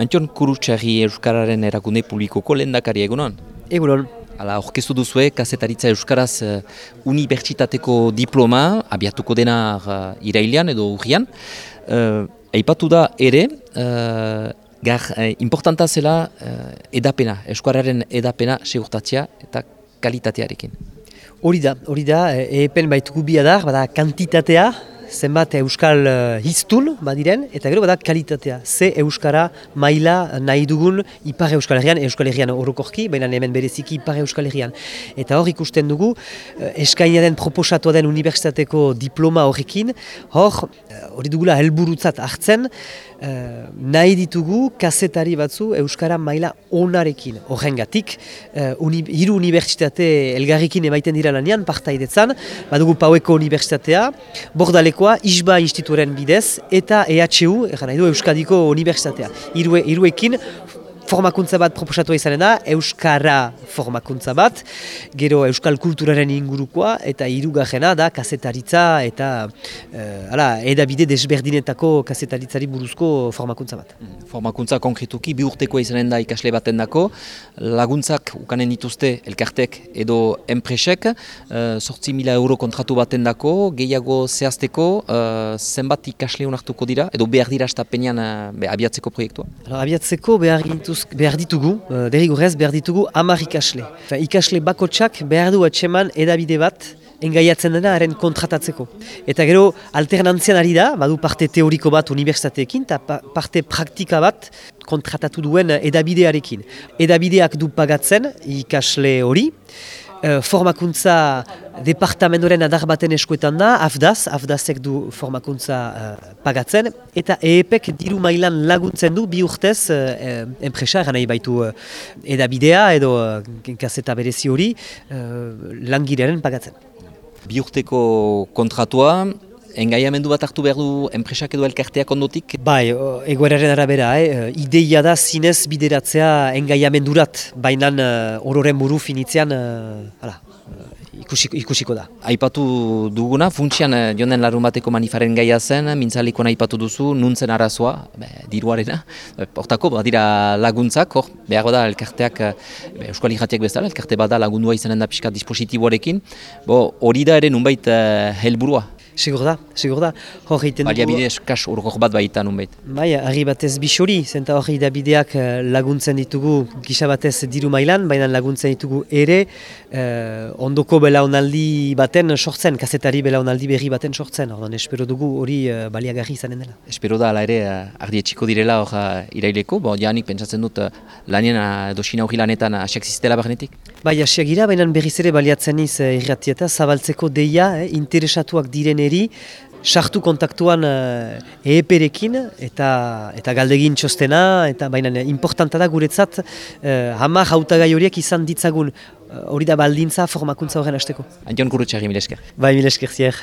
Antion Kurutxarri Euskararen erakunde publikoko lehendakari egunon? Egunon. Hala, orkestu duzue, kazetaritza Euskaraz uh, unibertsitateko diploma, abiatuko dena uh, irailean edo urrian. Uh, Aipatu da ere, uh, gar, uh, importanta zela uh, edapena, Euskararen edapena segurtatzea eta kalitatearekin. Hori da, hori da, epen baitugu biadar, bada kantitatea, zenbat euskal uh, hiztun badiren, eta gero bada kalitatea. Ze euskara maila nahi dugun ipar euskal herrian, euskal herrian orokorki, baina hemen bereziki ipar euskal herrian. Eta hor ikusten dugu, uh, eskaina den proposatua den unibertsitateko diploma horrekin, hor, uh, hori dugula helburutzat hartzen, nahi ditugu kazetari batzu Euskara maila onarekin. Horrengatik, uni, hiru unibertsitate elgarrikin emaiten dira lanean, partaidetzan, badugu Paueko Unibertsitatea, Bordalekoa, Isba Instituren bidez, eta EHU, nahi du Euskadiko Unibertsitatea. Hiruekin formakuntza bat proposatu izanen da, Euskara formakuntza bat, gero Euskal kulturaren ingurukoa, eta hirugarrena da kazetaritza eta uh, ala, edabide desberdinetako kazetaritzari buruzko formakuntza bat. Mm, formakuntza konkretuki bi urteko izanen da ikasle baten dako, laguntzak ukanen dituzte elkartek edo enpresek, uh, mila euro kontratu baten dako, gehiago zehazteko, uh, zenbat ikasle honartuko dira, edo behar dira estapenean uh, abiatzeko proiektua? abiatzeko behar behar ditugu, uh, derrigurez behar ditugu amar ikasle. Ikasle bakotsak behar du atseman edabide bat engaiatzen dena haren kontratatzeko. Eta gero alternantzian ari da, badu parte teoriko bat unibertsitateekin, eta parte praktika bat kontratatu duen edabidearekin. Edabideak du pagatzen ikasle hori, Eh, formakuntza departamentoren adar baten eskuetan da, afdaz, afdazek du formakuntza uh, pagatzen, eta EEPek diru mailan laguntzen du bi urtez uh, enpresa, nahi baitu uh, edabidea edo uh, kaseta berezi hori uh, langirearen pagatzen. Bi urteko kontratua, Engaiamendu bat hartu behar du enpresak edo elkarteak ondotik? Bai, egoeraren arabera, eh? ideia da zinez bideratzea engaiamendurat, baina uh, ororen buru finitzean uh, ikusiko, ikusiko da. Aipatu duguna, funtsian jonen larun bateko manifaren gaia zen, mintzaliko aipatu duzu, nuntzen arazoa, be, diruarena, portako, badira laguntzak, hor, behar da elkarteak, be, euskal irratiak bezala, elkarte bada lagundua izanen da pixka dispositiboarekin, hori da ere nunbait helburua. Sigur da, sigur da. Hor egiten dugu... Baliabide eskas urgok bat baita nun behit. Bai, harri batez bisori, zenta hori bideak eh, laguntzen ditugu gisa batez diru mailan, baina laguntzen ditugu ere eh, ondoko belaunaldi baten sortzen, kazetari belaunaldi berri baten sortzen. Ordan, espero dugu hori eh, baliagarri izanen dela. Espero da, ala ere, eh, ardietxiko direla hor uh, iraileko, bo, janik pentsatzen dut lanien dosina hori lanetan asiak ziztela barnetik? Bai, asiak gira, baina berriz ere baliatzen iz uh, irratieta, zabaltzeko deia, interesatuak diren eri, sartu kontaktuan uh, eeperekin eta eta galdegin txostena, eta baina importanta da guretzat uh, hamar hautagai horiek izan ditzagun hori da baldintza formakuntza horren hasteko. Antion Kurutxarri, milesker. Bai, milesker zier.